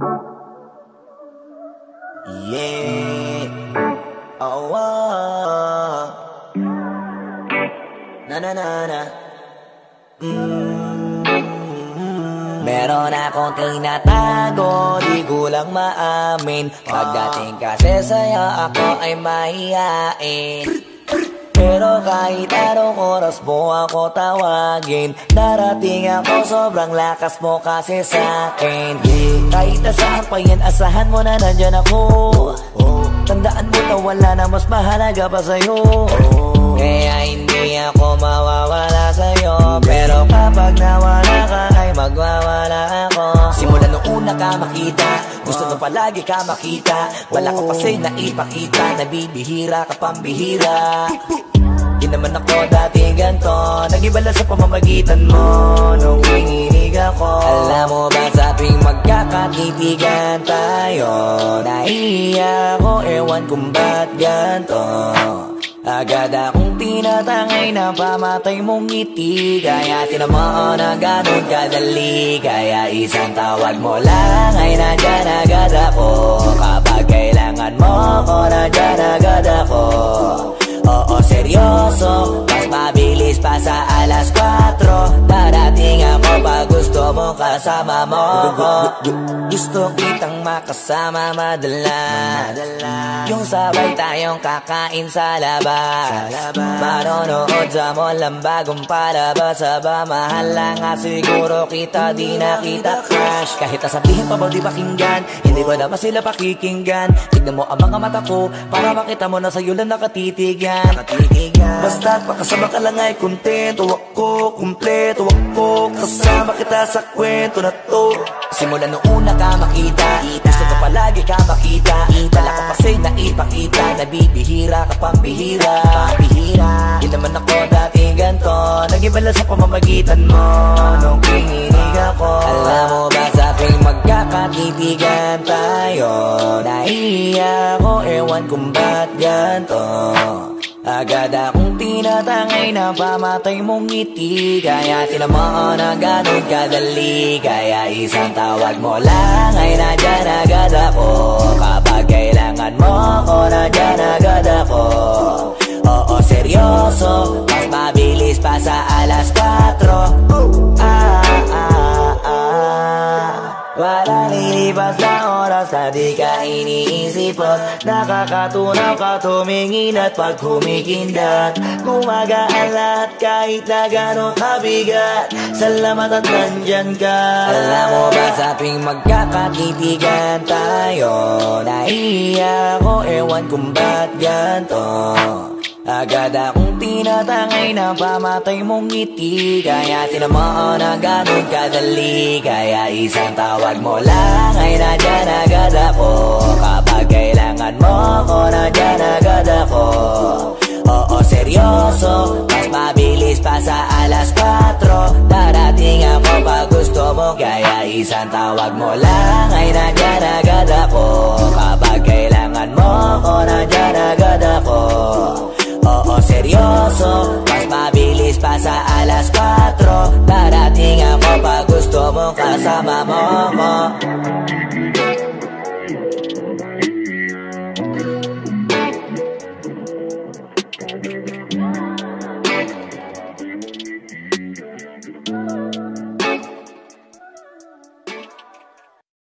Yeah. Oh, oh. Na na na na. Mm-hmm. Meron akong tinatago, di ko lang maamin Pagdating kasi sa'yo, ako ay mahihain pero kahit anong oras mo ako tawagin Darating ako sobrang lakas mo kasi sa'kin yeah. Kahit nasaan pa yan asahan mo na nandyan ako oh. Tandaan mo na wala na mas mahalaga pa sa'yo oh. Kaya hindi ako mawawala sa'yo Pero kapag nawala ka ay magwawala ako Simula nung una ka makita Gusto mo palagi ka makita Wala ka kasi naipakita Nabibihira ka pambihira Di naman ako dati ganto. Nagibala sa pamamagitan mo. Nung kininig ako. Alam mo ba sa tuwing magkakatitigan tayo Nahiya ako, ewan kung ba't ganto. Agad akong tinatangay na pamatay mong ngiti. Kaya tinamaan na ganun kadali. Kaya isang tawag mo lang ay nandyan agad ako. Kapag kailangan mo ko, nandyan agad ako Oo, seryoso Mas mabilis pa sa alas 4 Darating ako pag gusto mo kasama mo ko. Gusto kitang makasama madalas Yung sabay tayong kakain sa labas. Manonood sa mall ang bagong palabas. Aba, mahal lang nga siguro kita Di na kita crush Kahit nasabihin pa ba di pakinggan? Hindi ko naman sila pakikinggan? Tignan mo ang mga mata ko Para makita mo na sa'yo lang nakatitigan Basta pakasama ka lang ay kontento. Ako Kumpleto. Ako Kasama kita sa kwento na to. Simula nung una ka makita Gusto ko palagi ka makita. Wala ka kasi naipakita Nabibihira ka pambihira. Pambihira. Di naman ako dati ganto. Nagibala sa pamamagitan mo. Nung kininig ako Alam mo ba sa tuwing magkakatitigan tayo? Nahiya ako, ewan kung ba't ganto Agad akong tinatangay na pamatay mong ngiti. Kaya tinamaan na ganun kadali. Kaya isang tawag mo lang ay nandyan agad ako. Kapag kailangan mo ko, nandyan agad ako. Oo, seryoso. Mas mabilis pa sa alas 4 lilipas na oras na di ka iniisipot Nakakatunaw ka tumingin at pag humikindat Gumagaan lahat kahit na gano'ng kabigat. Salamat at nandyan ka. Alam mo ba sa magkakatitigan tayo Nahiya ako, ewan kung ba't ganto Agad akong tinatangay na pamatay mong ngiti. Kaya tinamaan na ganun kadali. Kaya isang tawag mo lang ay nandyan agad ako. Kapag kailangan mo ko, nandyan agad ako. Oo, seryoso Mas mabilis pa sa alas 4 Darating ako pag gusto mo. Kaya isang tawag mo lang ay nandyan sa alas 4 Darating ako pag gusto mo kasama mo ko